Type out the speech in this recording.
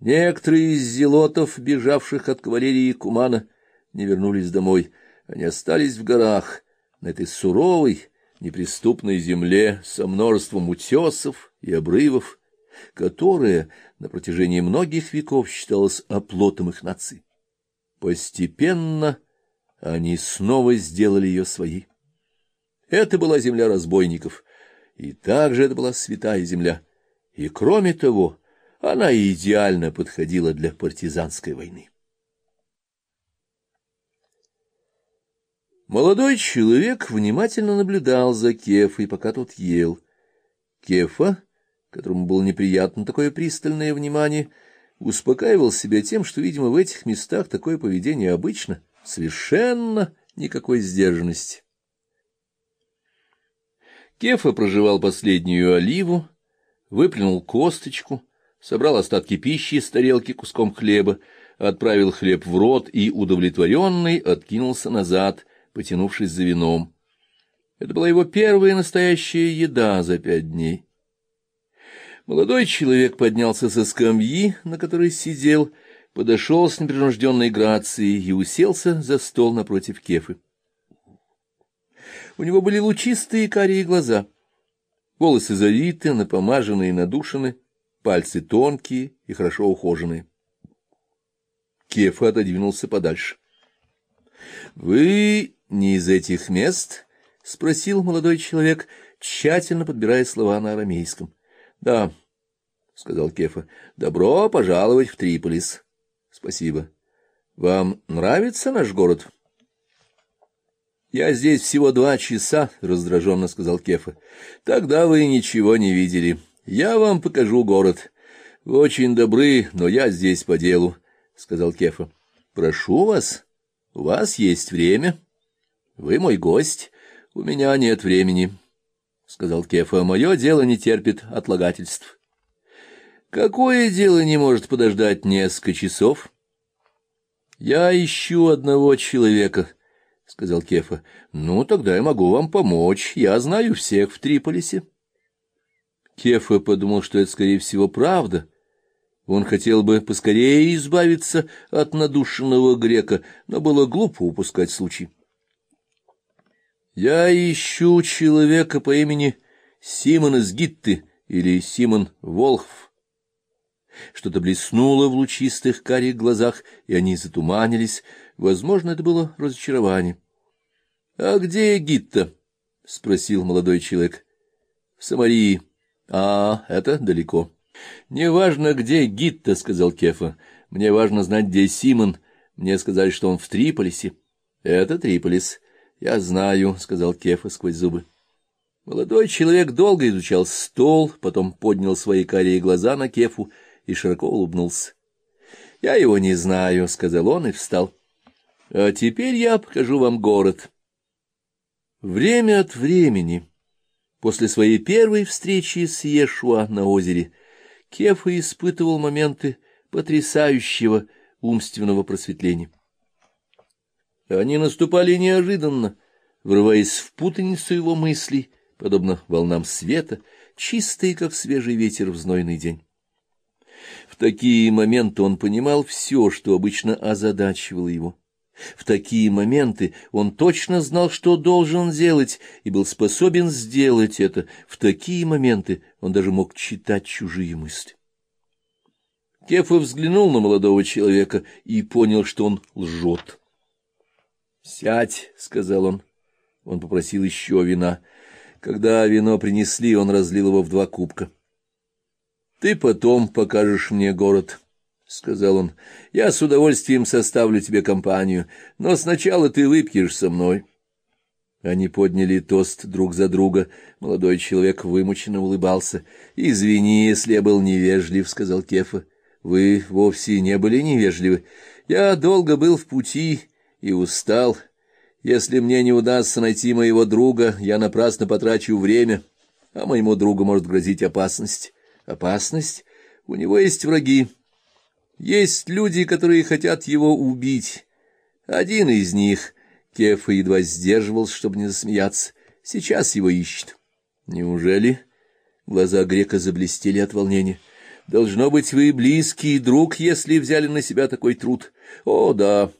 Некоторые из зелотов, бежавших от кавалерии Кумана, не вернулись домой. Они остались в горах, на этой суровой, неприступной земле со множеством утесов и обрывов, которая на протяжении многих веков считалась оплотом их нации. Постепенно они снова сделали ее своей. Это была земля разбойников, и также это была святая земля. И кроме того, она идеально подходила для партизанской войны. Молодой человек внимательно наблюдал за Кефой, пока тот ел. Кефа, которому было неприятно такое пристальное внимание, успокаивал себя тем, что, видимо, в этих местах такое поведение обычно, совершенно никакой сдержанности. Кефа проживал последнюю оливу, выплюнул косточку, собрал остатки пищи с тарелки куском хлеба, отправил хлеб в рот и, удовлетворенный, откинулся назад, потянувшись за вином. Это была его первая настоящая еда за пять дней. Молодой человек поднялся со скамьи, на которой сидел, подошел с непринужденной грацией и уселся за стол напротив Кефы. У него были лучистые карие глаза, волосы завиты, напомаженные и надушены, пальцы тонкие и хорошо ухоженные. Кефа отодвинулся подальше. — Вы не из этих мест? — спросил молодой человек, тщательно подбирая слова на арамейском. — Да, — сказал Кефа, — добро пожаловать в Триполис. — Спасибо. — Вам нравится наш город? — Я здесь всего два часа, — раздраженно сказал Кефа. — Тогда вы ничего не видели. Я вам покажу город. Вы очень добры, но я здесь по делу, — сказал Кефа. — Прошу вас, у вас есть время. Вы мой гость, у меня нет времени, — сказал Кефа. — Мое дело не терпит отлагательств. — Какое дело не может подождать несколько часов? — Я ищу одного человека, — сказал Кефа. — Ну, тогда я могу вам помочь. Я знаю всех в Триполисе. Кефа подумал, что это, скорее всего, правда. Он хотел бы поскорее избавиться от надушенного грека, но было глупо упускать случай. «Я ищу человека по имени Симон из Гитты или Симон Волхв». Что-то блеснуло в лучистых карих глазах, и они затуманились. Возможно, это было разочарование. — А где Гитта? — спросил молодой человек. — В Самарии. А, это далеко. Неважно, где Гитта, сказал Кефа. Мне важно знать, где Симон. Мне сказали, что он в Триполисе. Это Триполис. Я знаю, сказал Кефа сквозь зубы. Молодой человек долго изучал стол, потом поднял свои карие глаза на Кефу и широко улыбнулся. «Я его не знаю», — сказал он и встал. «А теперь я покажу вам город». Время от времени После своей первой встречи с Ешуа на озере Кефа испытывал моменты потрясающего умственного просветления. Они наступали неожиданно, врываясь в путаницу его мыслей, подобно волнам света, чистые, как свежий ветер в знойный день. В такие моменты он понимал все, что обычно озадачивало его. В такие моменты он точно знал, что должен делать, и был способен сделать это. В такие моменты он даже мог читать чужие мысли. Кефа взглянул на молодого человека и понял, что он лжет. «Сядь», — сказал он. Он попросил еще вина. Когда вино принесли, он разлил его в два кубка. «Ты потом покажешь мне город». — сказал он, — я с удовольствием составлю тебе компанию, но сначала ты выпьешь со мной. Они подняли тост друг за друга. Молодой человек вымученно улыбался. — Извини, если я был невежлив, — сказал Кефа. — Вы вовсе не были невежливы. Я долго был в пути и устал. Если мне не удастся найти моего друга, я напрасно потрачу время, а моему другу может грозить опасность. Опасность? У него есть враги. Есть люди, которые хотят его убить. Один из них, Кефа едва сдерживался, чтобы не засмеяться, сейчас его ищет. Неужели? Глаза грека заблестели от волнения. Должно быть, вы близкий друг, если взяли на себя такой труд. О, да,